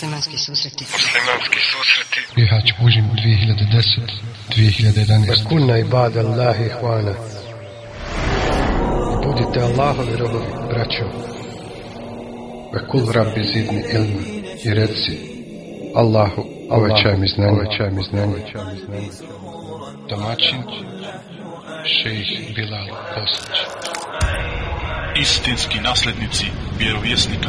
Muslimanski susreti. Muslimanski susreti. Bihać Bužim 2010 2011 Kunna ibada Allahi hvana. Budite Allahovi robovi, braćo. Ve kul rabbi zidni ilma. I reci, Allahu, uvećaj mi znanje, uvećaj mi znanje. Domaćin Šejih Bilal Bosnić istinski naslednici vjerovjesnika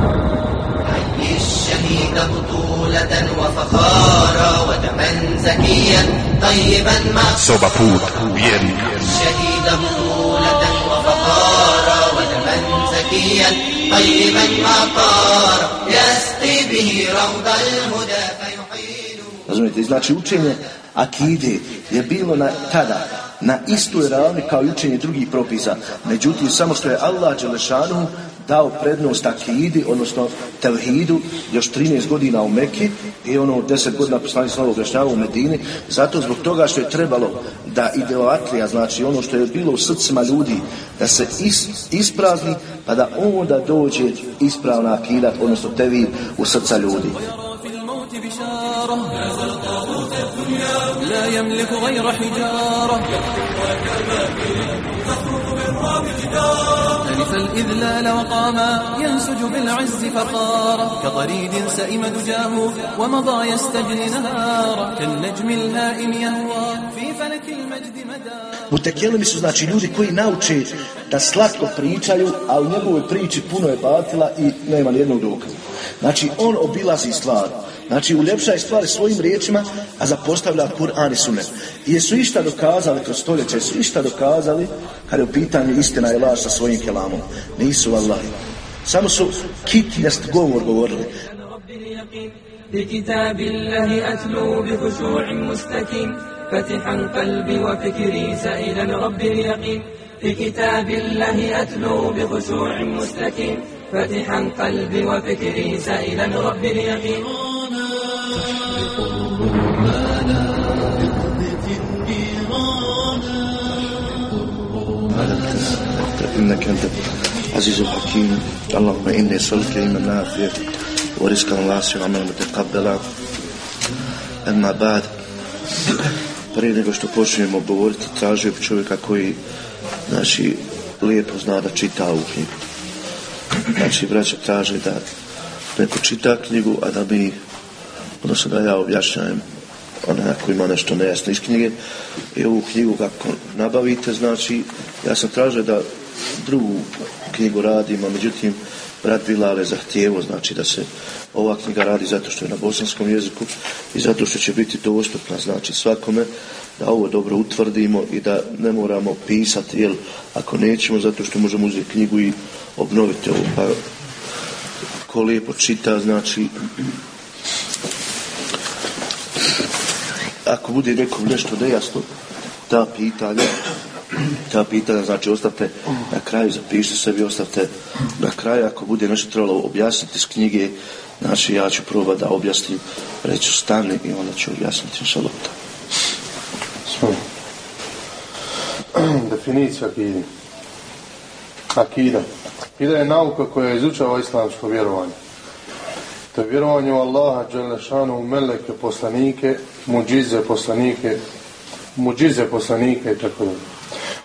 الشهيد بطولة وفخارا ودما زكيا طيبا ما Soba put vjernika. الشهيد بطولة وفخارا ودما زكيا طيبا ما طار يسقي به روض الهدى فيحيل Razumijete, znači učenje akide je bilo na, tada na istoj ravni kao i učenje drugih propisa. Međutim, samo što je Allah Đelešanu dao prednost akidi, odnosno tevhidu, još 13 godina u Meki i ono 10 godina poslani slovo objašnjava u Medini, zato zbog toga što je trebalo da ideoatlija, znači ono što je bilo u srcima ljudi, da se is, isprazni, pa da onda dođe ispravna akida, odnosno tevhid u srca ljudi. في الموت بشارة هذا الطاغوت الدنيا لا يملك غير حجارة ألف الإذلال وقاما ينسج بالعز فقارا كطريد سئم دجاه ومضى يستجني نهارا كالنجم الهائم يهوى في فلك المجد مدى Mutekelimi su znači ljudi koji nauče da slatko pričaju, a u njegovoj priči puno je batila i nema nijednog dokaza. Znači on obilazi stvar. Znači uljepšaje stvari svojim riječima, a zapostavlja Kur'an i Sunet. I jesu išta dokazali kroz stoljeće, jesu išta dokazali kad je u pitanju istina i laž sa svojim kelamom. Nisu Allahi. Samo su kitnjast govor govorili. رب اليقين بكتاب الله أتلو بخشوع مستكين فتحا قلبي وفكري سائلا رب اليقين بكتاب الله أتلو بخشوع مستكين فتحا قلبي وفكري سائلا رب اليقين إنك أنت عزيز الحكيم اللهم إني أسألك علما نافعا ورزقا واسعا وعملا متقبلا أما بعد prije nego što počnemo govoriti, tražio bi čovjeka koji znači, lijepo zna da čita ovu knjigu. Znači, braća traže da neko čita knjigu, a da mi, odnosno da ja objašnjajem. Onaj ako ima nešto nejasno iz knjige i ovu knjigu kako nabavite, znači ja sam tražio da drugu knjigu radimo, međutim brat Bilal je zahtijevo, znači da se ova knjiga radi zato što je na bosanskom jeziku i zato što će biti dostupna, znači svakome da ovo dobro utvrdimo i da ne moramo pisati, jel, ako nećemo, zato što možemo uzeti knjigu i obnoviti ovo, pa ko lijepo čita, znači ako bude nekom nešto nejasno, ta pitanja, ta pitanja, znači ostavite na kraju, zapišite sebi, ostavite na kraju, ako bude nešto trebalo objasniti iz knjige, znači ja ću probati da objasnim, reću stani i onda ću objasniti inšalota. Definicija akide. Akida. Akida je nauka koja izučava islamsko vjerovanje. To je vjerovanje u Allaha, Đelešanu, u meleke, poslanike, muđize, poslanike, muđize, poslanike i tako dalje.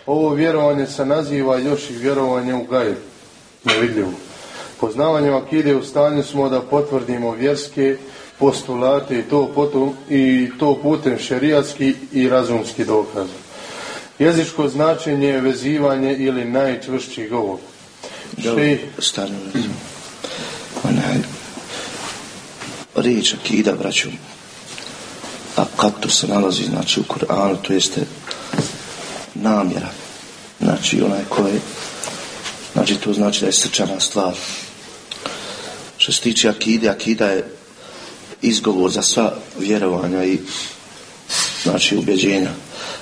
Ovo vjerovanje se naziva još i vjerovanje u gajb, nevidljivu. Poznavanjem akide u stanju smo da potvrdimo vjerske postulate i to, potom, i to putem šerijatski i razumski dokaz. Jezičko značenje je vezivanje ili najčvršći govor. Šejh Stano Onaj, riječ akida, braću, a kad to se nalazi, znači, u Koranu, to jeste namjera. Znači, onaj koji, znači, to znači da je srčana stvar. Što se tiče akide, akida je izgovor za sva vjerovanja i, znači, ubjeđenja.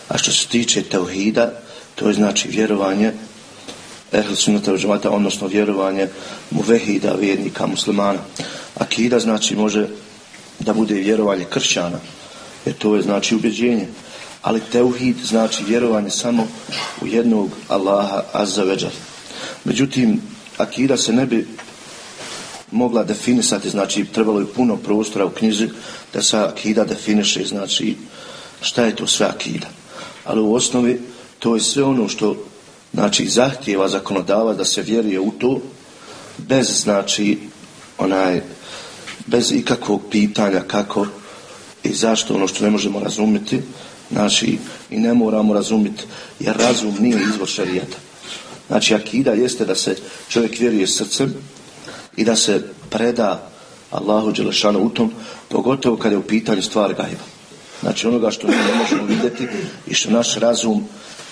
A što se tiče tauhida, to je znači vjerovanje ehl sunnata džemata, odnosno vjerovanje muvehida, vjernika, muslimana. Akida znači može da bude vjerovanje kršćana, jer to je znači ubjeđenje. Ali teuhid znači vjerovanje samo u jednog Allaha azza veđal. Međutim, akida se ne bi mogla definisati, znači trebalo je puno prostora u knjizi da se akida definiše, znači šta je to sve akida. Ali u osnovi to je sve ono što znači zahtjeva zakonodava da se vjeruje u to bez znači onaj bez ikakvog pitanja kako i zašto? Ono što ne možemo razumjeti znači i ne moramo razumjeti jer razum nije izvor šarijata znači akida jeste da se čovjek vjeruje srcem i da se preda Allahu Đelešanu u tom pogotovo kada je u pitanju stvar gajba. Znači onoga što mi ne možemo vidjeti i što naš razum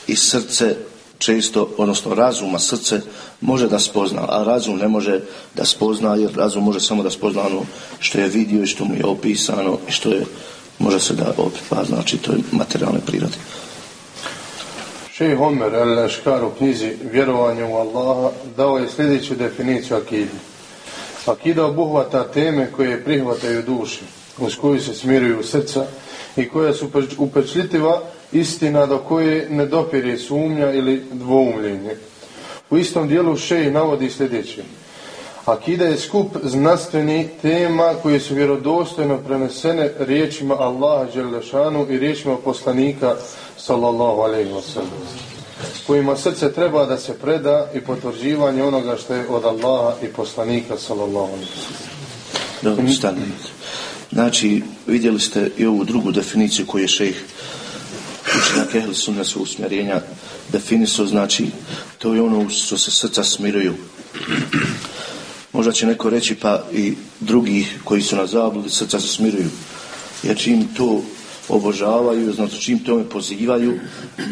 i srce često, odnosno razuma, srce može da spozna, a razum ne može da spozna, jer razum može samo da spozna ono što je vidio i što mu je opisano i što je, može se da opipa, znači to je materijalne prirode. Šejh Omer el-Eškar u knjizi Vjerovanje u Allaha dao je sljedeću definiciju akide. Akida obuhvata teme koje prihvataju duši, uz koju se smiruju srca i koja su upečljitiva istina do koje ne dopire sumnja ili dvoumljenje. U istom dijelu šeji navodi sljedeće. Akida je skup znanstveni tema koje su vjerodostojno prenesene riječima Allaha Đelešanu i riječima poslanika sallallahu alaihi wasallam kojima srce treba da se preda i potvrđivanje onoga što je od Allaha i poslanika sallallahu. Dobro, stanite. Znači, vidjeli ste i ovu drugu definiciju koju je šejh učenjak ehli su usmjerenja definisao, znači to je ono što se srca smiruju. Možda će neko reći pa i drugi koji su na zabludi srca se smiruju. Jer čim to obožavaju, znači čim tome pozivaju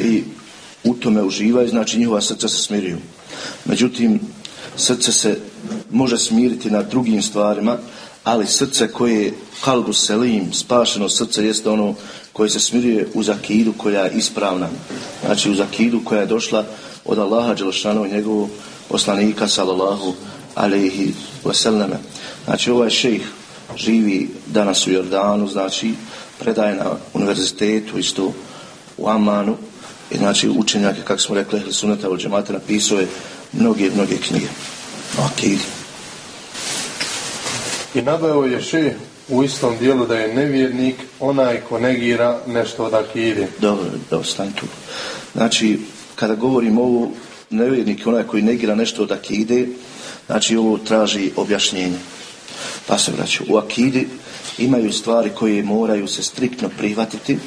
i u tome uživaju, znači njihova srca se smiruju. Međutim, srce se može smiriti na drugim stvarima, ali srce koje je kalbu selim, spašeno srce jeste ono koje se smiruje uz akidu koja je ispravna. Znači uz akidu koja je došla od Allaha Đelšanova njegovog poslanika sallallahu alaihi wasallame. Znači ovaj šejh živi danas u Jordanu, znači predaje na univerzitetu isto u Amanu i znači učenjak je, kako smo rekli, Ehli od džemata napisao je mnoge, mnoge knjige o akidi. I naveo je šejh u istom dijelu da je nevjernik onaj ko negira nešto od akide. Dobro, dobro, stani tu. Znači, kada govorim ovo, nevjernik je onaj koji negira nešto od akide, znači ovo traži objašnjenje. Pa se vraću, u akidi imaju stvari koje moraju se striktno prihvatiti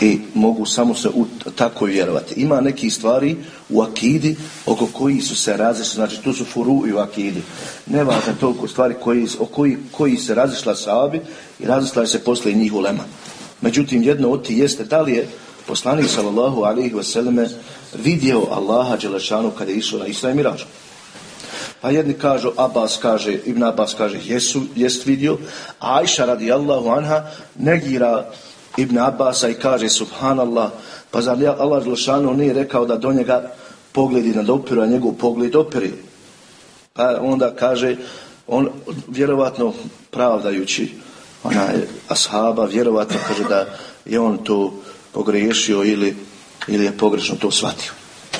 i mogu samo se u, tako vjerovati. Ima neki stvari u akidi oko koji su se razišli, znači tu su furu i u akidi. Ne važno toliko stvari koji, o koji, koji se razišla sahabi i razišla se posle njih ulema. Međutim, jedno od ti jeste da li je poslanik sallallahu alaihi wasallam vidio Allaha Đelešanu kada je išao na Isra i Mirađu. Pa jedni kažu, Abbas kaže, Ibn Abbas kaže, jesu, jest vidio, a Aisha radijallahu anha negira Ibn Abbasa i kaže subhanallah, pa zar Allah Želšanu nije rekao da do njega pogledi nad opiru, a njegov pogled opiri. Pa onda kaže, on vjerovatno pravdajući ona ashaba, vjerovatno kaže da je on to pogriješio ili, ili je pogrešno to shvatio.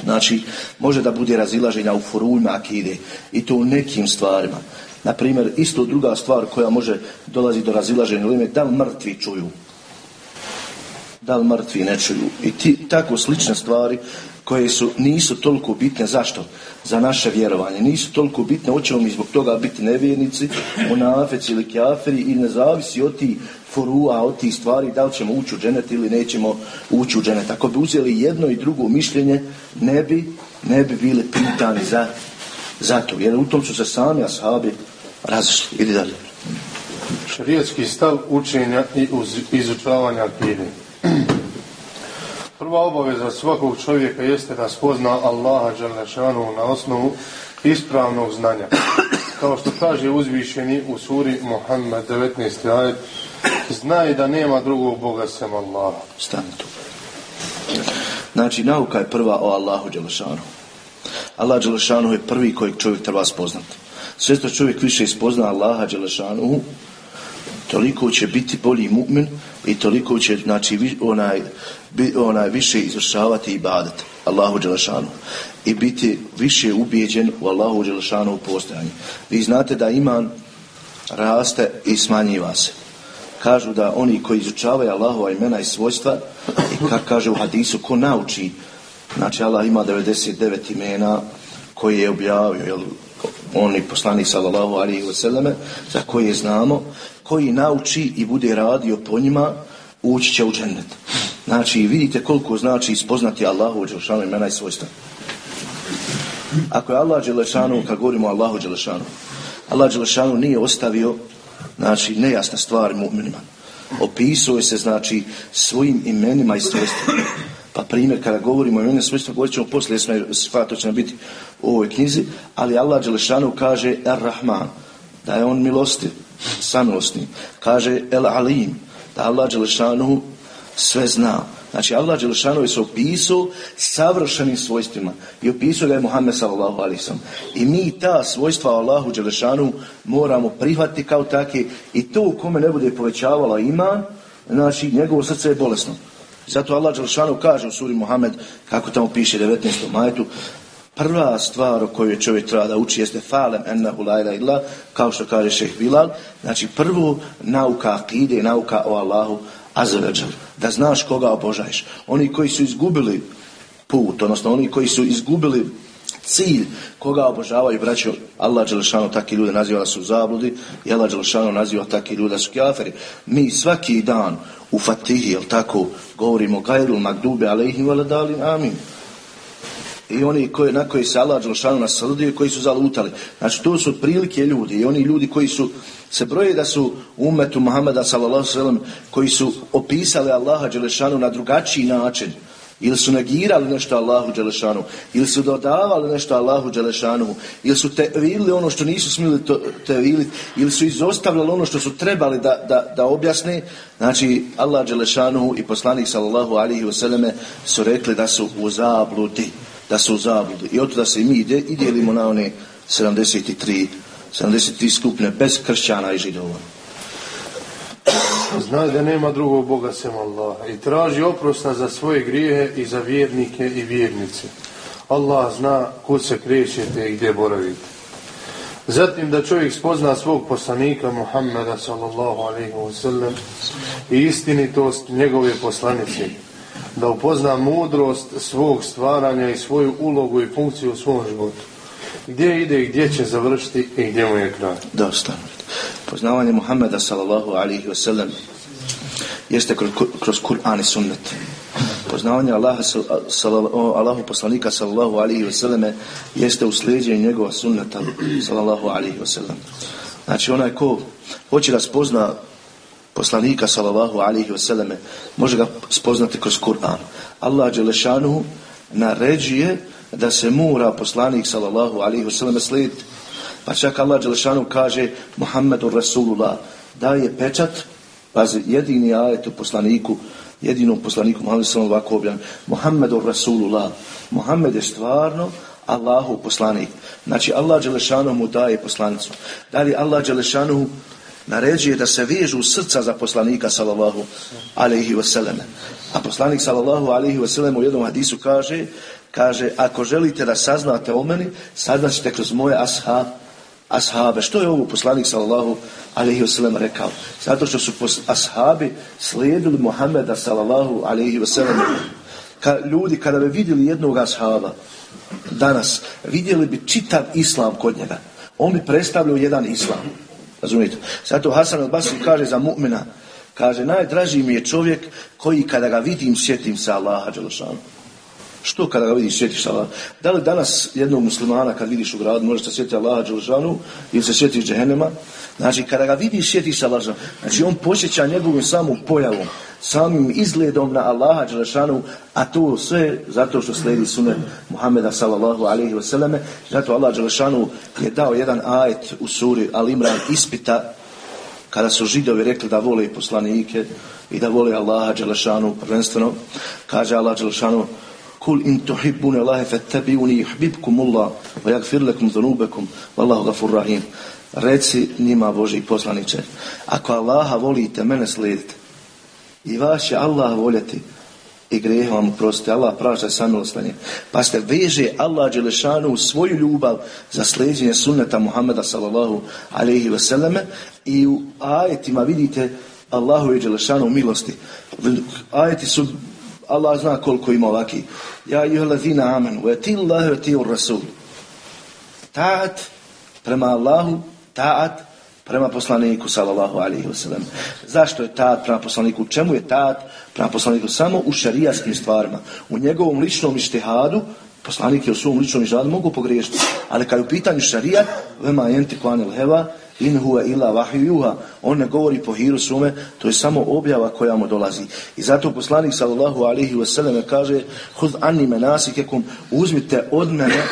Znači, može da bude razilaženja u forujima akide i to u nekim stvarima. Na primjer, isto druga stvar koja može dolazi do razilaženja ili da li mrtvi čuju da li mrtvi ne čuju i ti, tako slične stvari koje su, nisu toliko bitne, zašto? Za naše vjerovanje. Nisu toliko bitne, hoćemo mi zbog toga biti nevjernici, monafeci ili kjaferi i ne zavisi od tih forua, od tih stvari, da li ćemo ući u dženet ili nećemo ući u dženet. Ako bi uzeli jedno i drugo mišljenje, ne bi, ne bi bili pitani za, za to. Jer u tom su se sami ashabi razišli. Idi dalje. Šarijetski stav učenja i uz, izučavanja. Prva obaveza svakog čovjeka jeste da spozna Allaha Đalešanu na osnovu ispravnog znanja. Kao što kaže uzvišeni u suri Muhammed 19. ajet, znaj da nema drugog Boga sem Allaha. Stani tu. Znači, nauka je prva o Allahu Đelešanu. Allah Đelešanu je prvi kojeg čovjek treba spoznati. Sve što čovjek više ispozna Allaha Đelešanu, toliko će biti bolji mu'min i toliko će znači, onaj, onaj više izvršavati ibadet Allahu Đelešanu i biti više ubijeđen u Allahu Đelešanu u postojanju. Vi znate da iman raste i smanjiva se. Kažu da oni koji izučavaju Allahova imena i svojstva i kako kaže u hadisu, ko nauči, znači Allah ima 99 imena koje je objavio, jel, oni poslanik sallallahu alaihi wasallame, za koje znamo, koji nauči i bude radio po njima, ući će u džennet. Znači, vidite koliko znači spoznati Allahu Đelešanu imena i svojstva. Ako je Allah Đelešanu, kad govorimo o Allahu Đelešanu, Allah Đelešanu nije ostavio znači nejasne stvari mu'minima. Opisuje je se znači svojim imenima i svojstvima. Pa primjer kada govorimo o imenima i svojstvima, govorit ćemo poslije, jer sva to će nam biti u ovoj knjizi, ali Allah Đelešanu kaže Ar-Rahman, da je on milostiv, samilosni. Kaže El Alim, da Allah Đelešanu sve zna. Znači Allah Đelešanu je se opisao savršenim svojstvima i opisao ga je Muhammed sallallahu sallam. I mi ta svojstva Allahu Đelešanu moramo prihvatiti kao takve i to u kome ne bude povećavala iman, znači njegovo srce je bolesno. Zato Allah Đelešanu kaže u suri Muhammed, kako tamo piše 19. majetu, Prva stvar o kojoj čovjek treba da uči jeste falem ennehu la illa, kao što kaže šeh Bilal. Znači prvo nauka akide, nauka o Allahu azzawajal. Da znaš koga obožaješ. Oni koji su izgubili put, odnosno oni koji su izgubili cilj koga obožavaju braćo Allah Đelešanu takvi ljude naziva da su zabludi i Allah Đelešanu naziva takvi ljude da su kjaferi. Mi svaki dan u Fatihi, jel tako, govorimo gajrul magdube alejhim valadalin amin i oni koji, na koji se Allah Đelšanu i koji su zalutali. Znači, to su otprilike ljudi i oni ljudi koji su se broje da su umetu Muhammeda sallam koji su opisali Allaha Đelešanu na drugačiji način ili su negirali nešto Allahu Đelešanu ili su dodavali nešto Allahu Đelešanu ili su tevilili ono što nisu smjeli teviliti ili su izostavljali ono što su trebali da, da, da objasne znači Allah Đelešanu i poslanik sallallahu alihi wasallame su rekli da su u zabludi da su u. I od da se mi ide, i dijelimo na one 73, 73 skupine bez kršćana i židova. Znaj da nema drugog Boga sem Allaha i traži oprosta za svoje grijehe i za vjernike i vjernice. Allah zna kud se krećete i gdje boravite. Zatim da čovjek spozna svog poslanika Muhammeda sallallahu alaihi wasallam i istinitost njegove poslanice. Da upozna mudrost svog stvaranja i svoju ulogu i funkciju u svom životu. Gdje ide i gdje će završiti i gdje mu je kraj. Dosta. Poznavanje Muhammeda sallallahu alaihi wasallam jeste kroz, Kur'an i sunnet. Poznavanje Allaha, Allahu poslanika sallallahu alaihi wasallam jeste uslijeđenje njegova sunneta sallallahu alaihi wasallam. Znači onaj ko hoće da spozna poslanika sallallahu alaihi wasallam može ga spoznati kroz Kur'an. Allah Đelešanuhu naređuje da se mora poslanik sallallahu alaihi wasallam slijediti. Pa čak Allah Đelešanu kaže Muhammedu Rasulullah daje pečat, pazi, jedini ajet u poslaniku, jedinom poslaniku Muhammedu sallallahu ovako objan, Muhammedu Rasulullah. Muhammed je stvarno Allahu poslanik. Znači Allah Đelešanu mu daje poslanicu. Dalje Allah Đelešanu naređuje da se vežu srca za poslanika sallallahu alaihi wasallam. A poslanik sallallahu alaihi wasallam u jednom hadisu kaže kaže, ako želite da saznate o meni, saznaćete kroz moje ashab, ashabe. Što je ovo poslanik sallallahu alaihi wasallam rekao? Zato što su ashabi slijedili Muhammeda sallallahu alaihi wasallam. Ka, ljudi kada bi vidjeli jednog ashaba danas, vidjeli bi čitav islam kod njega. On bi predstavljao jedan islam. Razumijete? Zato Hasan al-Basri kaže za mu'mina, kaže, najdraži mi je čovjek koji kada ga vidim, sjetim se Allaha Đelešanu. Što kada ga vidiš, sjetiš Allah? Da li danas jednog muslimana kad vidiš u gradu možeš se sjetiti Allaha Đelešanu ili se sjetiš Džehennema? Znači kada ga vidiš, sjetiš Allaha Znači on posjeća njegovim samom pojavom, samim izgledom na Allaha Đelešanu, a to sve zato što slijedi sunet Muhammeda sallallahu alaihi wasallam. Zato Allah Đelešanu je dao jedan ajet u suri Al-Imran ispita kada su židovi rekli da vole poslanike i da vole Allaha Đelešanu prvenstveno. Kaže Allah Đelešanu Kul in tuhibbune Allahe fattabi'uni yuhibbukum Allah wa yaghfir lakum dhunubakum wallahu ghafur rahim. Reci njima Boži poslaniče, ako Allaha volite, mene slijedite. I vas će Allah voljeti i grijehe vam oprostiti. Allah prašta i samilostanje. Pa ste veže Allah Đelešanu u svoju ljubav za slijedjenje sunneta Muhammeda sallallahu alaihi vseleme i u ajetima vidite Allahu i Đelešanu milosti. Ajeti su Allah zna koliko ima ovaki. Ja i lazina amenu, ve ti Allahu ve ti Rasul. Ta'at prema Allahu, ta'at prema poslaniku sallallahu alaihi wasallam. Zašto je ta'at prema poslaniku? Čemu je ta'at prema poslaniku? Samo u šarijaskim stvarima. U njegovom ličnom ištihadu poslanik je u svom ličnom ištihadu mogu pogriješiti. Ali kad je u pitanju šarijat, vema jenti klanil heva, in huwa ila vahjuha, on ne govori po hiru sume, to je samo objava koja mu dolazi. I zato poslanik sallallahu alaihi wasallam kaže, hud anni menasikekum, uzmite od mene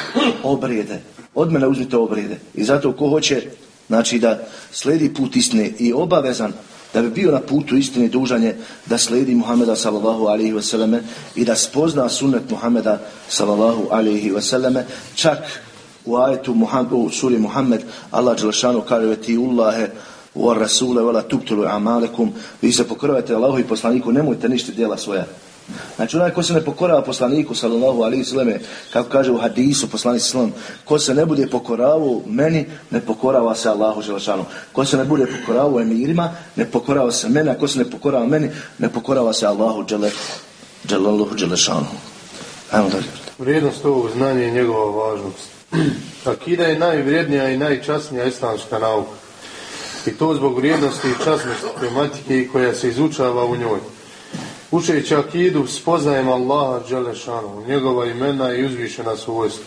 obrede. Od mene uzmite obrede. I zato ko hoće Znači da sledi put istine i obavezan da bi bio na putu istine dužan je da sledi Muhameda sallallahu alaihi wasallam i da spozna sunnet Muhameda sallallahu alaihi wasallam čak u ajetu Muhammed, u suri Muhammed Allah Đelšanu kaže ti Allahe wa rasule wa la tubtulu amalekum vi se pokorujete Allahu i poslaniku nemojte ništa djela svoja Znači onaj ko se ne pokorava poslaniku sallallahu alaihi sallam, kako kaže u hadisu poslanik sallam, ko se ne bude pokoravao meni, ne pokorava se Allahu želešanu. Ko se ne bude pokoravao emirima, ne pokorava se meni, a ko se ne pokorava meni, ne pokorava se Allahu želešanu. Ajmo dalje. Vrijednost ovog znanja i njegova važnost. Akida je najvrijednija i najčasnija islamska nauka. I to zbog vrijednosti i časnosti tematike koja se izučava u njoj. Učeći akidu spoznajemo Allaha Đelešanu, njegova imena i uzvišena svojstva.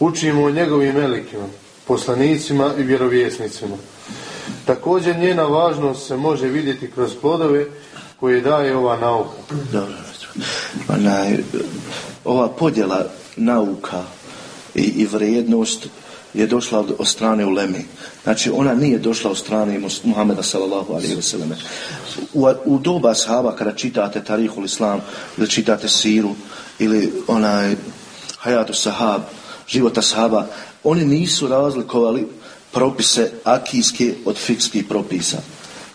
Učimo o njegovim melikima, poslanicima i vjerovjesnicima. Također njena važnost se može vidjeti kroz plodove koje daje ova nauka. Dobro. Onaj, ova podjela nauka i, i vrijednost je došla od, od strane ulemi. Znači ona nije došla od strane Muhameda sallallahu alaihi selleme. U, u doba sahaba kada čitate Tarihul Islam ili čitate Siru ili onaj Hayatu Sahab, života sahaba, oni nisu razlikovali propise akijske od fikskih propisa.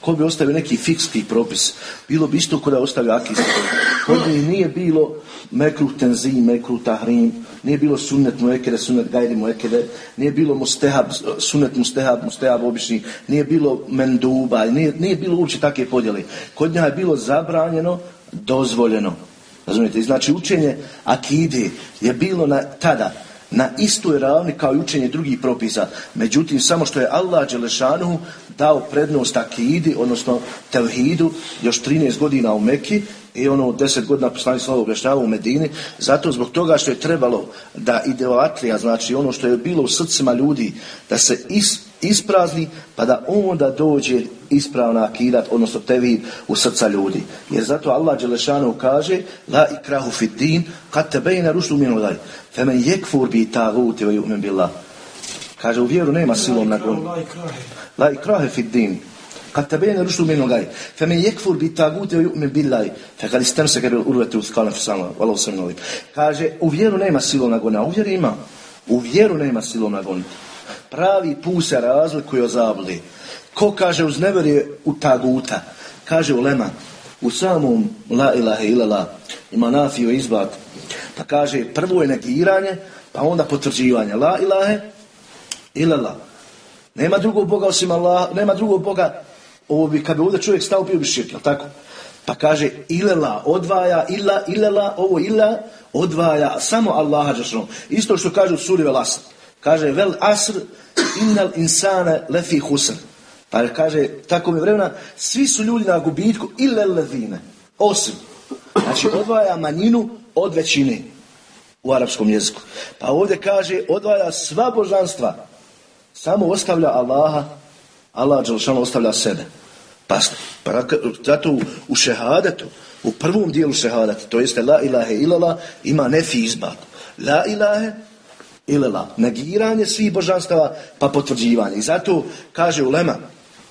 Ko bi ostavio neki fikski propis, bilo bi isto kada ostavio akijski propis. Kod nije bilo mekruh tenzim, mekruh tahrim, nije bilo sunnet muekede, sunnet gajri muekede, nije bilo mustehab, sunnet mustehab, mustehab obični, nije bilo menduba, nije, nije bilo uopće takve podjele. Kod njega je bilo zabranjeno, dozvoljeno. Razumijete? Znači učenje akide je bilo na, tada na istoj ravni kao i učenje drugih propisa. Međutim, samo što je Allah Đelešanu dao prednost akidi, odnosno tevhidu, još 13 godina u Meki i ono 10 godina poslanik slovo objašnjava u Medini, zato zbog toga što je trebalo da ideoatlija, znači ono što je bilo u srcima ljudi, da se is, isprazni, pa da onda dođe ispravna akidat, odnosno tevhid u srca ljudi. Jer zato Allah Đelešanu kaže La ikrahu fit din, kad te bejne rušlu minu daj. Femen jekfur bi taguti ve ju'min billah. Kaže, u vjeru nema silom na gonu. La ikrahe fit din. Kad te bejne rušlu minu daj. Femen jekfur bi taguti ve ju'min billah. Fe kad istem se kada urvete uskala fisama. Vala sam novi. Kaže, u vjeru nema silom na gonu. A u vjeru ima. U vjeru nema silom na gonu. Pravi put se razlikuje od zablude. Ko kaže uz neverje u taguta? Kaže u lema, u samom la ilahe ilala ima nafio izbat. Pa kaže prvo je negiranje, pa onda potvrđivanje. La ilahe ilala. Nema drugog Boga osim Allah, nema drugog Boga. Ovo bi, kad bi ovdje čovjek stao, bio bi širk, tako? Pa kaže ilela, odvaja, ila, ilela, ovo ila, odvaja samo Allaha Đašanu. Isto što kaže u suri Velasat. Kaže, vel asr, innal insane lefi husr. Pa kaže, tako mi vremena, svi su ljudi na gubitku ili levine, osim. Znači, odvaja manjinu od većine u arapskom jeziku. Pa ovdje kaže, odvaja sva božanstva, samo ostavlja Allaha, Allah Đelšanu ostavlja sebe. Pa, pa zato u šehadetu, u prvom dijelu šehadeta, to jeste la ilahe ilala, ima nefi izbat. La ilahe ilala, negiranje svih božanstava, pa potvrđivanje. I zato kaže ulema,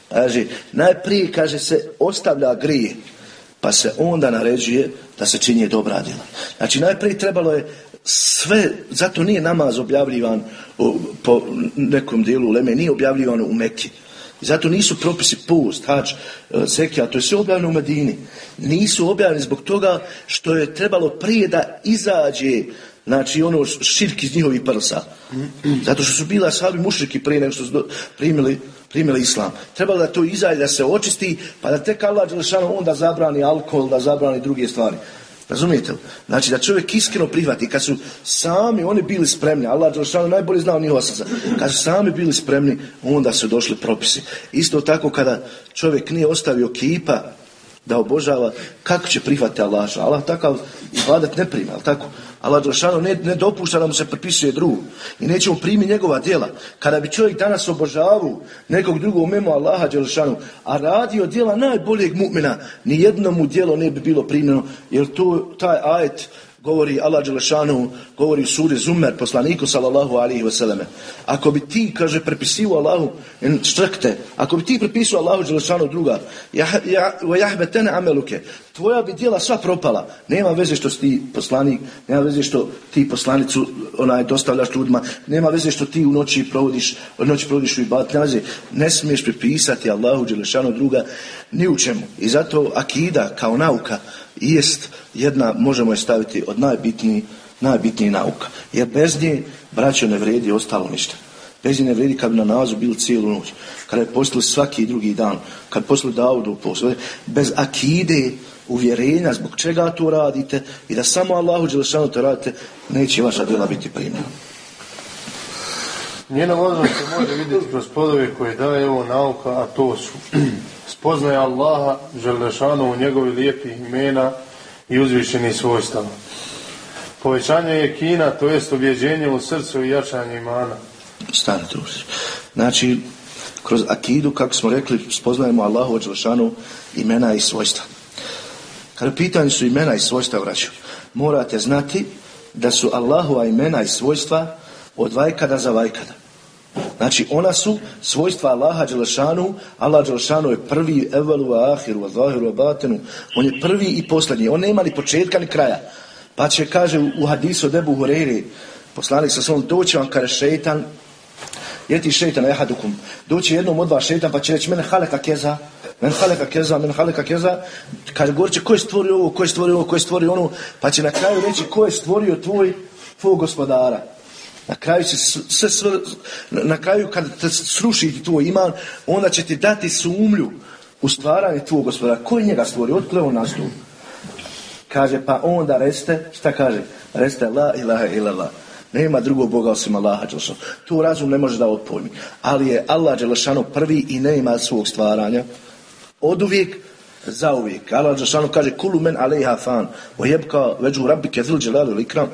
Kaže, najprije, kaže se, ostavlja grije. pa se onda naređuje da se čini dobra djela. Znači najprije trebalo je sve, zato nije namaz objavljivan u- po nekom dijelu Leme, nije objavljivan u Meki. Zato nisu propisi pust, hač, e, sekija, to je sve objavljeno u Medini. Nisu objavljeni zbog toga što je trebalo prije da izađe znači ono širk iz njihovih prsa. Zato što su bila sabi mušriki prije nego što su primili, primili islam. Trebalo da to izađe, da se očisti, pa da tek Allah Đelešanu onda zabrani alkohol, da zabrani druge stvari. Razumijete li? Znači da čovjek iskreno prihvati, kad su sami oni bili spremni, Allah Đelešanu najbolje znao njihova srca, kad su sami bili spremni, onda su došli propisi. Isto tako kada čovjek nije ostavio kipa da obožava, kako će prihvatiti Allah? Allah takav ibadet ne prima, jel tako? Allah Đelešanu ne, ne dopušta da mu se pripisuje drugu i neće mu primi njegova djela. Kada bi čovjek danas obožavao nekog drugog mimo Allaha Đelešanu, a radio djela najboljeg mu'mina, ni jedno mu djelo ne bi bilo primljeno, jer tu taj ajet govori Allah Đelešanu, govori u suri Zumer, poslaniku sallallahu alihi vseleme. Ako bi ti, kaže, prepisivo Allahu, štrkte, ako bi ti prepisao Allahu Đelešanu druga, ja, ja, ameluke, tvoja bi djela sva propala. Nema veze što si ti poslanik, nema veze što ti poslanicu onaj, dostavljaš ljudima, nema veze što ti u noći provodiš, u noći provodiš u ibadet, nema veze. Ne smiješ prepisati Allahu Đelešanu druga ni u čemu. I zato akida kao nauka jest jedna, možemo je staviti od najbitnijih najbitnijih nauka. Jer bez nje, braćo, ne vredi ostalo ništa. Bez nje ne vredi kad bi na nalazu bili cijelu noć. Kada je postali svaki drugi dan. Kad je postali Daudu poslali. Bez akide, uvjerenja zbog čega to radite i da samo Allahu Đelešanu to radite, neće vaša djela biti primljena. Njena se može vidjeti kroz plodove koje daje ovo nauka, a to su spoznaje Allaha, Želešanu u njegovi lijepih imena i uzvišenih svojstava. Povećanje je kina, to jest objeđenje u srcu i jačanje imana. Stane tu. Znači, kroz akidu, kako smo rekli, spoznajemo Allahu Đelešanu imena i svojstva. Kada u pitanju su imena i svojstva, vraću, morate znati da su Allahova imena i svojstva od vajkada za vajkada. Znači, ona su svojstva Allaha Đelešanu, Allah Đelešanu je prvi, evelu, ahiru, zahiru, a batenu, on je prvi i posljednji, on nema ni početka ni kraja. Pa će, kaže u hadisu od Ebu Hureyri, poslanik sa svom, doće vam kada šeitan, jeti šeitan ehadukum, doće jednom od vas šeitan pa će reći, mene haleka keza, mene haleka keza, mene haleka keza, kaže, govorit će, ko je stvorio ovo, ko je stvorio ovo, ko je stvorio ono, pa će na kraju reći, ko je stvorio tvoj, tvoj gospodara. Na kraju će sve, sve, na kraju kada te sruši tvoj iman, onda će ti dati sumlju u stvaranje tvog gospodara. Je njega stvorio? Otkud je on nastao? Kaže, pa onda reste, šta kaže? Reste la ilaha illallah. Nema drugog Boga osim Allaha Đelešanu. Tu razum ne može da otpojmi. Ali je Allah Đelešanu prvi i nema svog stvaranja. Od uvijek, za uvijek. Allah Đelešanu kaže, kulu men alejha fan, o jebka veđu rabbike zil dželalu likram.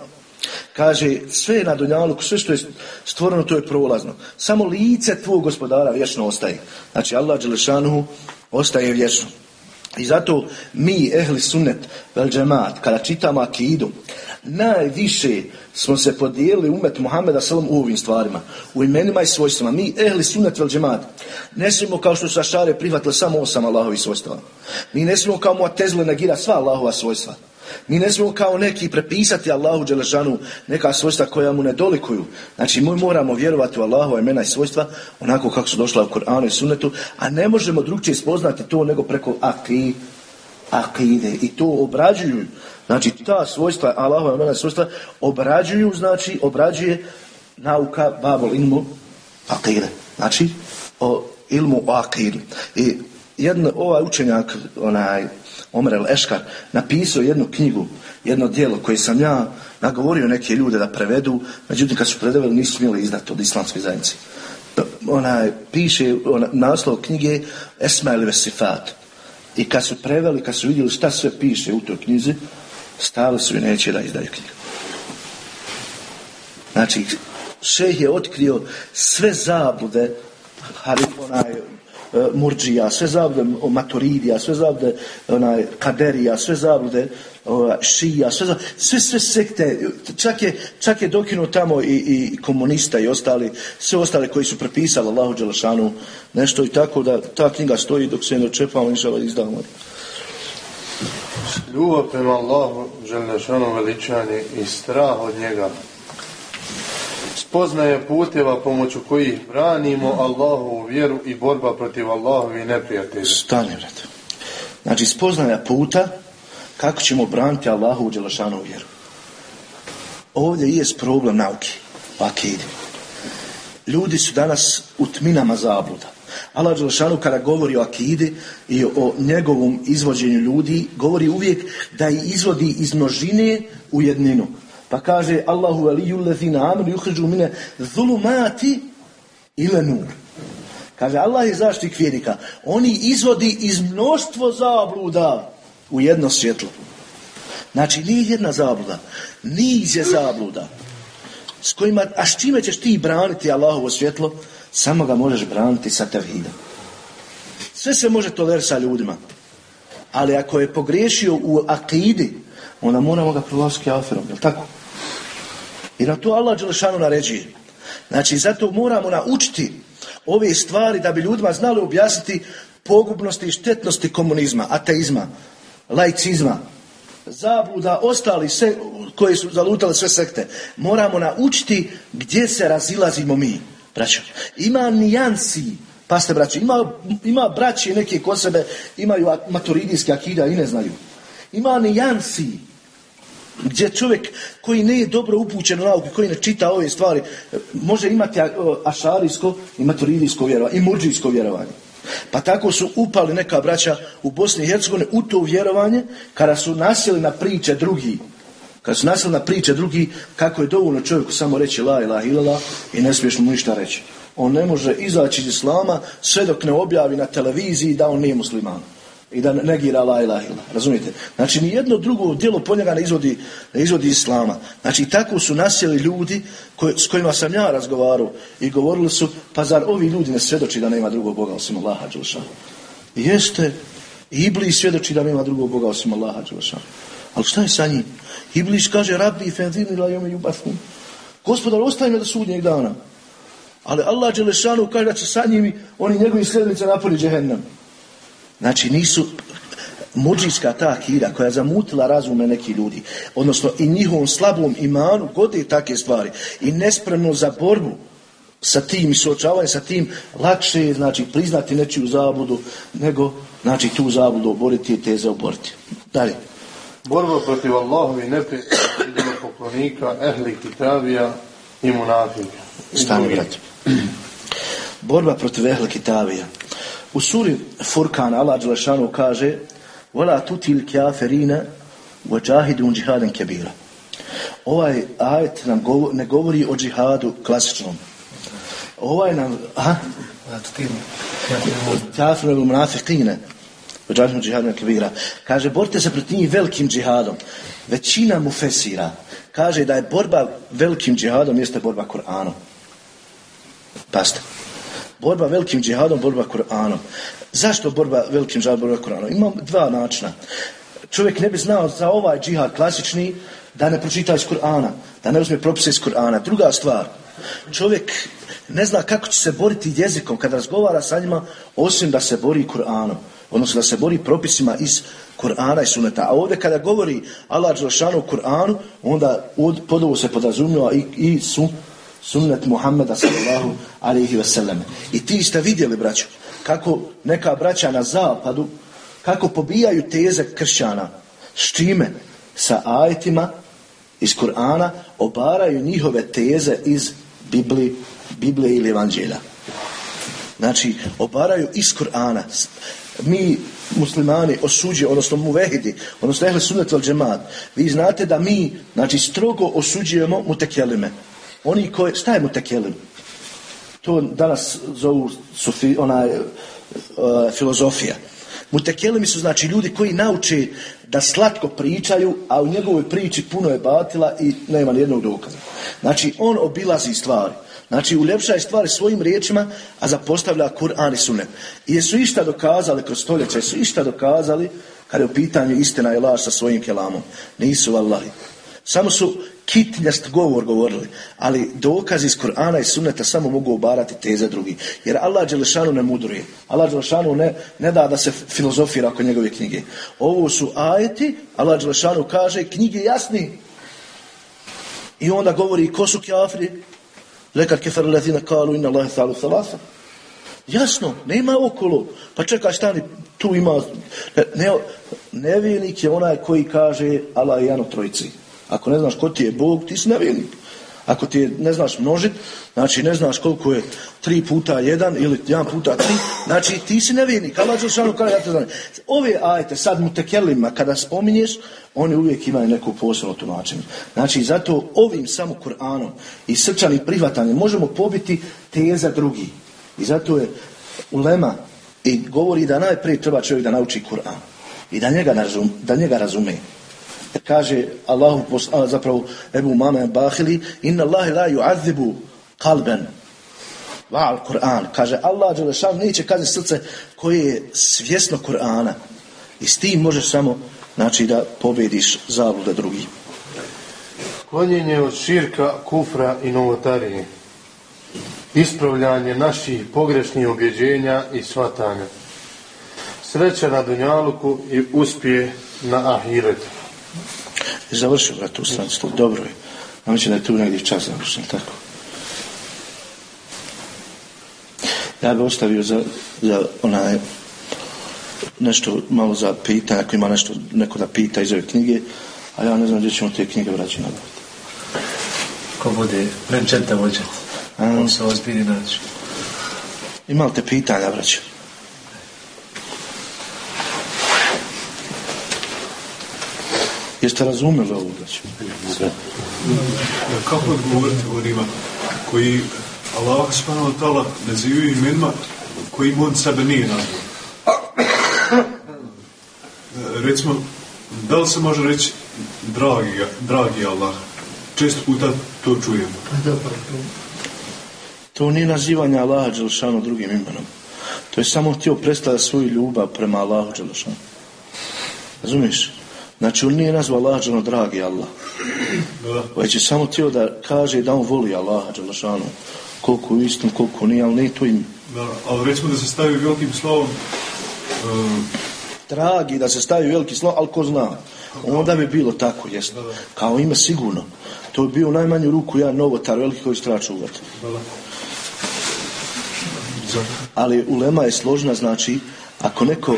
Kaže, sve na Dunjaluku, sve što je stvoreno, to je prolazno. Samo lice tvog gospodara vječno ostaje. Znači, Allah Đelešanu ostaje vječno. I zato mi, ehli sunnet, vel džemat, kada čitamo akidu, najviše smo se podijelili umet Muhameda sallam u ovim stvarima, u imenima i svojstvima. Mi, ehli sunnet vel džemat, ne smijemo kao što su ašare prihvatili samo osam Allahovi svojstva. Mi ne smijemo kao muatezle negira sva Allahova svojstva. Mi ne smijemo kao neki prepisati Allahu Đelešanu neka svojstva koja mu ne dolikuju. Znači, mi moramo vjerovati u Allahova imena i svojstva onako kako su došla u Koranu i Sunnetu, a ne možemo drugčije spoznati to nego preko aki, akide. I to obrađuju. Znači, ta svojstva, Allahova imena i svojstva, obrađuju, znači, obrađuje nauka Babol ilmu akide. Znači, o ilmu o akidu. I jedno, ovaj učenjak, onaj, Omer El Eškar, napisao jednu knjigu, jedno dijelo koje sam ja nagovorio neke ljude da prevedu, međutim kad su predavali nisu smjeli izdati od islamske zajednice. Ona piše, ona, naslov knjige Esma ili Vesifat. I kad su preveli, kad su vidjeli šta sve piše u toj knjizi, stali su i neće da izdaju knjigu. Znači, šejh je otkrio sve zablude, ali onaj, murđija, sve zablude maturidija, sve zablude onaj, kaderija, sve zablude šija, sve, sve, sve sekte, čak je, čak je dokinuo tamo i, i komunista i ostali, sve ostale koji su prepisali Allahu Đelešanu nešto i tako da ta knjiga stoji dok se ne očepamo, inšala izdamo. Ljubav prema Allahu, želešano veličanje i strah od njega. Spoznaje puteva pomoću kojih branimo Allahovu vjeru i borba protiv Allahovi neprijatelja. Stani, brate. Znači, spoznaja puta kako ćemo braniti Allahu u Đelešanu vjeru. Ovdje je problem nauke, akide. Ljudi su danas u tminama zabluda. Allah Đelešanu kada govori o akidi i o njegovom izvođenju ljudi, govori uvijek da ih izvodi iz množine u jedninu. Pa kaže Allahu aliju lezina amanu yuhriđu mine zulumati ile nur. Kaže Allah je zaštitnik vjernika. Oni izvodi iz mnoštvo zabluda u jedno svjetlo. Znači nije jedna zabluda. Niz je zabluda. S kojima, a s čime ćeš ti braniti Allahovo svjetlo? Samo ga možeš braniti sa tevhidom. Sve se može toleriti sa ljudima. Ali ako je pogriješio u akidi, onda moramo ga proglasiti kafirom, jel tako? I na to Allah Đelešanu naređuje. Znači, zato moramo naučiti ove stvari da bi ljudima znali objasniti pogubnosti i štetnosti komunizma, ateizma, laicizma, zabluda, ostali se, koji su zalutali sve sekte. Moramo naučiti gdje se razilazimo mi, braćo. Ima nijansi, paste braćo, ima, ima braći neke kod sebe, imaju maturidijske akida i ne znaju. Ima nijansi, gdje čovjek koji nije dobro upućen u nauku, koji ne čita ove stvari, može imati ašarijsko i maturidijsko vjerovanje, i murđijsko vjerovanje. Pa tako su upali neka braća u Bosni i Hercegovini u to vjerovanje kada su nasjeli na priče drugi. Kada su nasjeli na priče drugi kako je dovoljno čovjeku samo reći la ilaha illallah i ne smiješ mu ništa reći. On ne može izaći iz islama sve dok ne objavi na televiziji da on nije musliman i da negira la ilaha illa. Razumijete? Znači, ni jedno drugo djelo po njega ne izvodi, ne izvodi islama. Znači, tako su nasjeli ljudi koji, s kojima sam ja razgovarao i govorili su, pa zar ovi ljudi ne svjedoči da nema drugog Boga osim Allaha Đelšana? Jeste, Iblis svjedoči da nema drugog Boga osim Allaha Đelšana. Ali šta je sa njim? Iblis kaže, rabbi fenzini la jome jubasni. Gospodar, ostaje me do sudnjeg dana. Ali Allah Đelešanu kaže da će sa njimi, oni njegovi sljednice napoli džehennem. Znači nisu muđijska ta akida koja je zamutila razume neki ljudi, odnosno i njihovom slabom imanu gode takve stvari i nespremno za borbu sa tim i suočavanje sa tim lakše je znači priznati nečiju zabludu nego znači tu zabludu oboriti i teze oboriti. Dalje. Borba protiv Allahovi neprijatelja poklonika, ehli kitabija i munafika. Stani, brate. Borba protiv ehli kitabija. U suri Furkan Allah Đelešanu kaže Vala tutil kjaferina Vađahidun džihaden kebira. Ovaj ajet nam govor, ne govori o džihadu klasičnom. Ovaj nam... Aha? Kjaferina munafiqine. Vađahidun džihaden kebira. Kaže, borite se protiv njih velikim džihadom. Većina mu fesira. Kaže da je borba velikim džihadom jeste borba Kur'anom. Pasta. Borba velikim džihadom, borba Kur'anom. Zašto borba velikim džihadom, borba Kur'anom? Imam dva načina. Čovjek ne bi znao za ovaj džihad klasični da ne pročita iz Kur'ana, da ne uzme propise iz Kur'ana. Druga stvar, čovjek ne zna kako će se boriti jezikom kad razgovara sa njima, osim da se bori Kur'anom. Odnosno da se bori propisima iz Kur'ana i suneta. A ovdje kada govori Allah Đelšanu u Kur'anu, onda ovo se podrazumljava i, i su sunnet Muhammeda sallallahu alaihi ve selleme. I ti ste vidjeli, braćo, kako neka braća na zapadu, kako pobijaju teze kršćana. S čime? Sa ajetima iz Kur'ana obaraju njihove teze iz Biblije, Biblije ili Evanđelja. Znači, obaraju iz Kur'ana. Mi, muslimani, osuđe, odnosno muvehidi, odnosno ehli sunnet vel džemat, vi znate da mi, znači, strogo osuđujemo mutekelime. Oni koji, šta je mutekelim? To danas zovu sufi, onaj, uh, filozofija. Mutekelimi su znači ljudi koji nauče da slatko pričaju, a u njegovoj priči puno je batila i nema nijednog dokaza. Znači, on obilazi stvari. Znači, uljepšaje stvari svojim riječima, a zapostavlja Kur'an i Sunet. I jesu išta dokazali kroz stoljeće, jesu išta dokazali kada je u pitanju istina i laž sa svojim kelamom. Nisu, Allahi. Samo su kitljast govor govorili, ali dokazi iz Korana i Sunneta samo mogu obarati teze drugi. Jer Allah Đelešanu ne mudruje. Allah Đelešanu ne, ne da da se filozofira oko njegove knjige. Ovo su ajeti, Allah Đelešanu kaže, knjige jasni. I onda govori ko su kjafri, lekad kefer lezina kalu inna Allahe thalu thalasa. Jasno, nema okolo. Pa čekaj, stani, tu ima... Ne, ne, nevjernik je onaj koji kaže Allah je od trojici. Ako ne znaš ko ti je Bog, ti si nevjernik. Ako ti je, ne znaš množit, znači ne znaš koliko je tri puta jedan ili jedan puta tri, znači ti si nevjernik. Allah Đelšanu kaže, ja te znam. Ove ajte, sad mu tekelima, kada spominješ, oni uvijek imaju neku posebno tumačenje. Znači, zato ovim samo Kur'anom i srčanim prihvatanjem možemo pobiti teza drugi. I zato je ulema i govori da najprije treba čovjek da nauči Kur'an i da njega, razum, da njega razume. Kaže Allahu zapravo Ebu Mame Bahili inna Allahi la yu'adhibu kalben Val Kur'an. Kaže Allah Đelešan neće kazi srce koje je svjesno Kur'ana. I s tim možeš samo znači da pobediš zablude drugih. Klonjenje od širka, kufra i novotarije. Ispravljanje naših pogrešnih objeđenja i svatanja. Sreća na Dunjaluku i uspije na Ahiretu. Završio, brat, u stranstvu. Dobro je. Ja mislim da je tu negdje čas završen, tako. Ja bih ostavio za, za onaj nešto malo za pitanje, ako ima nešto neko da pita iz ove knjige, a ja ne znam gdje ćemo te knjige vraći nabaviti. Ko bude Renčeta vođa. On se ozbiljni naći. Ima li te pitanja, vraću? Jeste razumeli ovo, braću? Kako odgovoriti onima koji Allah subhanahu wa ta'ala nazivaju imenima koji on sebe nije nazvao? Recimo, da li se može reći dragi, dragi Allah? Često puta to čujemo. To nije nazivanje Allaha Đelšanu drugim imenom. To je samo htio predstaviti svoju ljubav prema Allahu Đelšanu. Razumiješ? Znači, on nije nazvao Đelšanu dragi Allah. Već je samo htio da kaže da on voli Allaha Đelšanu. Koliko u istom, koliko nije, ali nije to ime. Da, ali recimo da se stavi velikim slovom um, Dragi da se stavi veliki slov, ali ko zna. Onda bi bilo tako, jest. Kao ime sigurno. To bi bio u najmanju ruku jedan novotar veliki koji straču uvati. Ali ulema je složna, znači, ako neko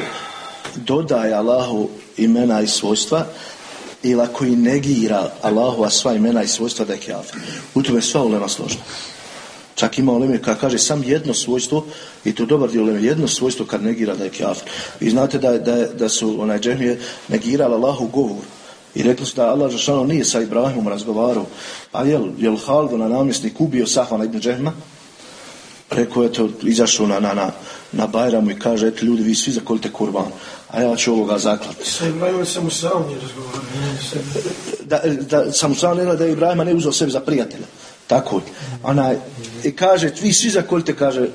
dodaje Allahu imena i svojstva, ili ako i negira Allahova sva imena i svojstva da je kjafir. U tome je sva ulema složna. Čak ima ulema kada kaže sam jedno svojstvo, i to dobar dio ulema, jedno svojstvo kad negira da je kjafir. Vi znate da, da, da su onaj džemije negirali Allahu govor. I rekli su da Allah Žešano nije sa Ibrahimom razgovarao. A jel, jel Haldo na namjesnik ubio Safana ibn Džehma? Rekao je to, izašao na, na, na, na Bajramu i kaže, eto ljudi, vi svi zakolite kurban, a ja ću ovoga zaklati. Sa Ibrahimom sam nije razgovarao. Da, da sam da je Ibrahima ne uzeo sebi za prijatelja. Tako. je. Ona, I kaže, vi svi zakolite, kaže,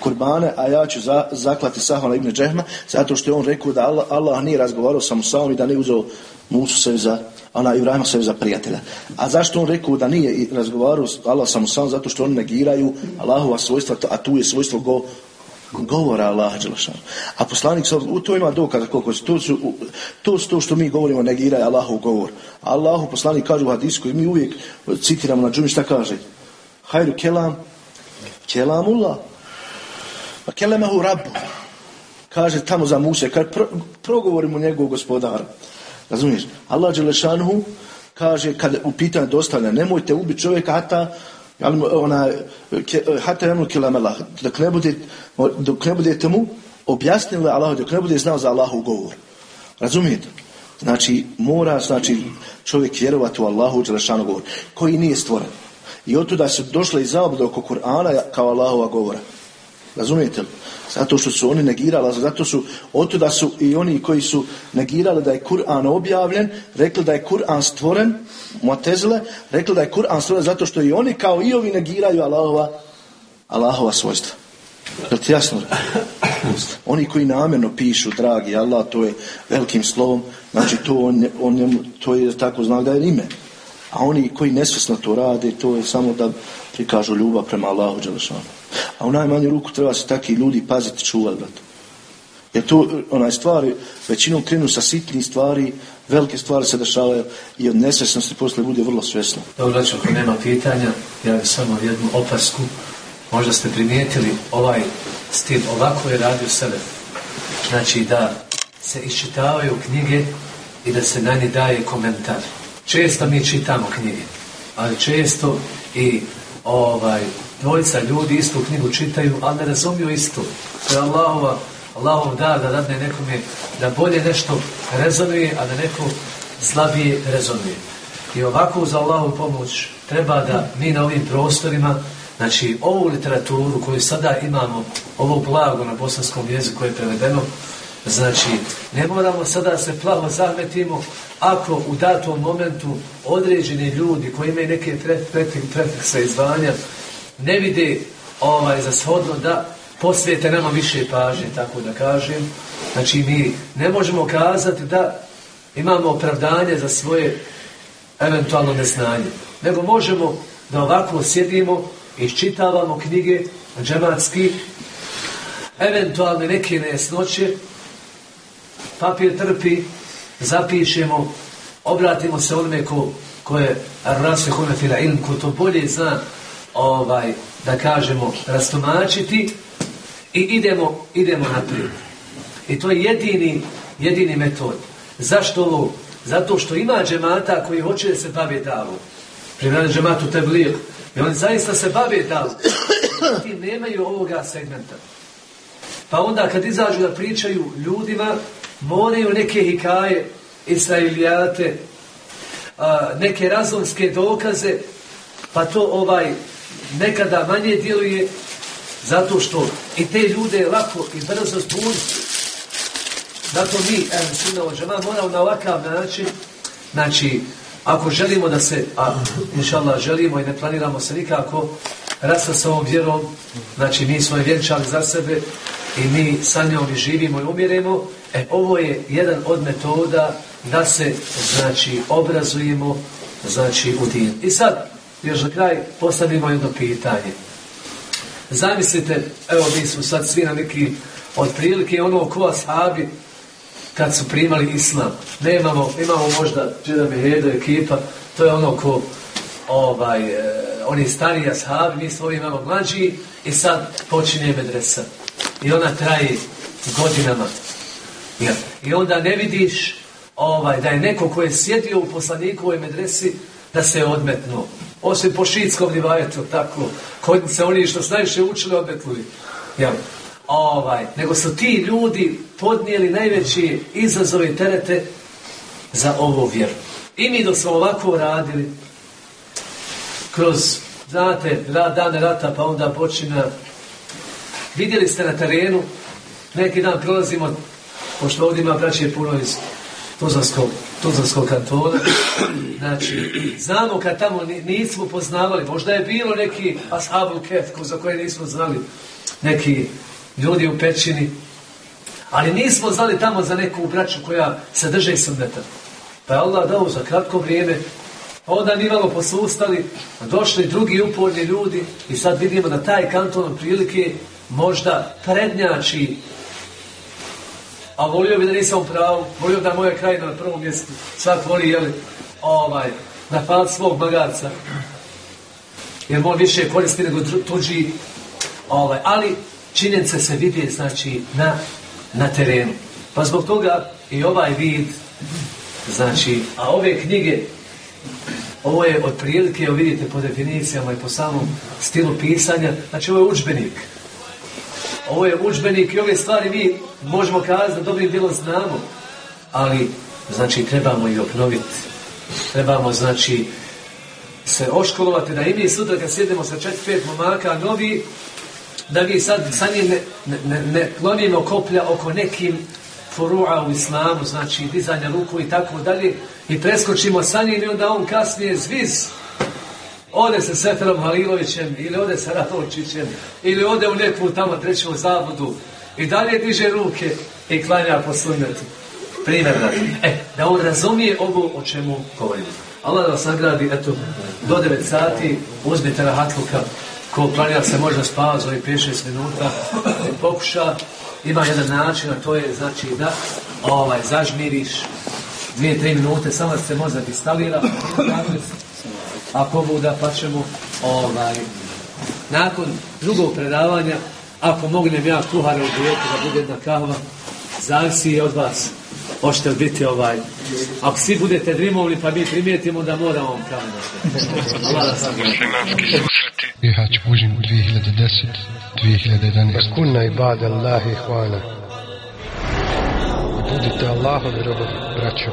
kurbane, a ja ću za, zaklati Sahana ibn Džehma, zato što je on rekao da Allah, Allah nije razgovarao sa Musaom i da ne uzeo Musu sebi za, ona Ibrahima sebi za prijatelja. A zašto on rekao da nije razgovarao s Allah sa Musaom? Zato što oni negiraju Allahova svojstva, a tu je svojstvo go, govora Allaha Đelešanu. A poslanik u to ima dokaza koliko su to su to su to što mi govorimo negiraju Allahov govor. Allahu poslanik kaže u hadisku i mi uvijek citiramo na džumi šta kaže? Hajru kelam kelamullah. Pa kelemahu rabbu. Kaže tamo za Musa, kad pro, progovori mu njegov gospodar. Razumiješ? Allah Đelešanhu kaže kad u pitanju dostavlja, nemojte ubiti čovjeka hata ali ona, hata jemlu kilamela, dok ne, bude, dok ne budete mu objasnili Allah, dok ne bude znao za Allahu govor. Razumijete? Znači, mora znači, čovjek vjerovati u Allahu Đelešanu govor, koji nije stvoren. I od tuda su došle i zablude oko Kur'ana kao Allahova govora. Razumijete li? Zato što su oni negirali, zato su, otuda su i oni koji su negirali da je Kur'an objavljen, rekli da je Kur'an stvoren, Mu'tezile, rekli da je Kur'an stvoren zato što i oni kao i ovi negiraju Allahova, Allahova svojstva. Je li ti jasno? Oni koji namjerno pišu, dragi Allah, to je velikim slovom, znači to, on, on, to je tako znak da je ime. A oni koji nesvjesno to rade, to je samo da prikažu ljubav prema Allahu Đelešanu. A u najmanju ruku treba se takvi ljudi paziti, čuvati, brate. Jer to, onaj stvari, većinom krenu sa sitnih stvari, velike stvari se dešavaju i od nesvjesnosti poslije bude vrlo svjesno. Dobro, znači, ako nema pitanja, ja bih samo jednu opasku. Možda ste primijetili ovaj stil, ovako je radio sebe. Znači da se iščitavaju knjige i da se na njih daje komentar. Često mi čitamo knjige, ali često i ovaj, dvojica ljudi istu knjigu čitaju, ali ne razumiju istu. To je Allahova, Allahov dar da dadne nekome da bolje nešto rezonuje, a da neko slabije rezonuje. I ovako za Allahovu pomoć treba da mi na ovim prostorima Znači, ovu literaturu koju sada imamo, ovo blago na bosanskom jeziku je prevedeno, znači, ne moramo sada se plavo zahmetimo ako u datom momentu određeni ljudi koji imaju neke pretekse izvanja ne vide ovaj, za shodno da posvijete nama više pažnje, tako da kažem. Znači, mi ne možemo kazati da imamo opravdanje za svoje eventualno neznanje, nego možemo da ovako sjedimo iščitavamo knjige džematski, eventualne neke nejasnoće, papir trpi, zapišemo, obratimo se onome ko, ko je rasvehuna fila ilm, ko to bolje zna ovaj, da kažemo, rastumačiti i idemo, idemo naprijed. I to je jedini, jedini metod. Zašto ovo? Zato što ima džemata koji hoće da se bave davom. Primjer džematu teblijek, i oni zaista se bave da ti nemaju ovoga segmenta. Pa onda kad izađu da pričaju ljudima, moraju neke hikaje, israilijate, neke razumske dokaze, pa to ovaj nekada manje djeluje zato što i te ljude lako i brzo zbuniti. Zato mi, evo, sinovo moramo na ovakav način, znači, ako želimo da se, a inšallah želimo i ne planiramo se nikako rasta sa ovom vjerom, znači mi smo je vjenčali za sebe i mi sa njom i živimo i umiremo, e ovo je jedan od metoda da se znači obrazujemo znači u din. I sad, još za kraj, postavimo jedno pitanje. Zamislite, evo mi smo sad svi na neki otprilike ono ko ashabi kad su primali islam. Nemamo, imamo možda Džeda Mehedo ekipa, to je ono ko ovaj, e, oni stariji ashabi, mi svoji imamo mlađi i sad počinje medresa. I ona traje godinama. I onda ne vidiš ovaj, da je neko ko je sjedio u poslanikovoj medresi da se je odmetnuo. Osim po šitskom divajetu, tako. Kod se oni što su najviše učili odmetnuli. Jel? ovaj, nego su ti ljudi podnijeli najveći izazove i terete za ovu vjeru. I mi dok smo ovako radili, kroz, znate, dane rata, pa onda počina, vidjeli ste na terenu, neki dan prolazimo, pošto ovdje ima braće puno iz Tuzlanskog, Tuzlanskog kantona, znači, znamo kad tamo nismo poznavali, možda je bilo neki ashabul kef, za koje nismo znali, neki ljudi u pećini, ali nismo znali tamo za neku braću koja se drže i sunneta. Pa je Allah dao za kratko vrijeme, pa onda mi malo posustali, došli drugi uporni ljudi i sad vidimo da taj kanton prilike možda prednjači a volio bi da nisam u pravu, volio da moja krajina na prvom mjestu, svak voli, jeli, ovaj, na svog magarca, jer on više koristi nego tuđi, ovaj, ali činjenice se vidi znači na, na terenu. Pa zbog toga i ovaj vid, znači, a ove knjige, ovo je otprilike, vidite po definicijama i po samom stilu pisanja, znači ovo je učbenik. Ovo je učbenik i ove stvari mi možemo kazati da dobrim znamo, ali znači trebamo i obnoviti. Trebamo znači se oškolovati da i mi sutra kad sjedemo sa četiri pet momaka novi da mi sad sa njim ne, ne, ne klonimo koplja oko nekim furu'a u islamu, znači dizanja ruku i tako dalje, i preskočimo sa njim i onda on kasnije zviz ode sa Seferom Halilovićem ili ode sa Ratovčićem ili ode u neku tamo treću zavodu i dalje diže ruke i klanja po sunnetu. Primjer da. E, da on razumije ovo o čemu govorimo. Allah da vas nagradi, eto, do 9 sati uzmite rahatluka, ko planira se možda spava za ovih 5-6 minuta, pokuša, ima jedan način, a to je znači da ovaj, zažmiriš dvije, tri minute, samo da se mozak instalira, ako buda pa ćemo ovaj, nakon drugog predavanja, ako mognem ja kuhara u dijetu da bude jedna kahva, zavisi i od vas. Hoćete li biti ovaj... Ako svi budete drimovni pa mi primijetimo da moramo vam kahvu. Allah da sam Bihać Bužim 2010 2011 Kunna ibada Allahi hvana. Budite Allahovi robovi, braćo.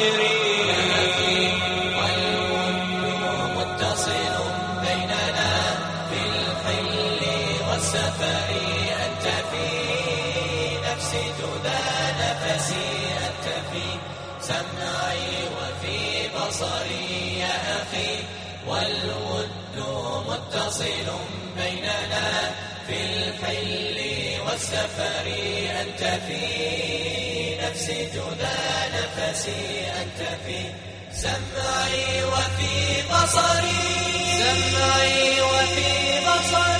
لمصطبرين متصل بيننا في الحل والسفر أنت في نفسي نفسي أنت في سمعي وفي بصري يا أخي والود متصل بيننا في الحل والسفر أنت في نفسي تنا نفسي أنت في سمعي وفي بصري. سمعي وفي بصري.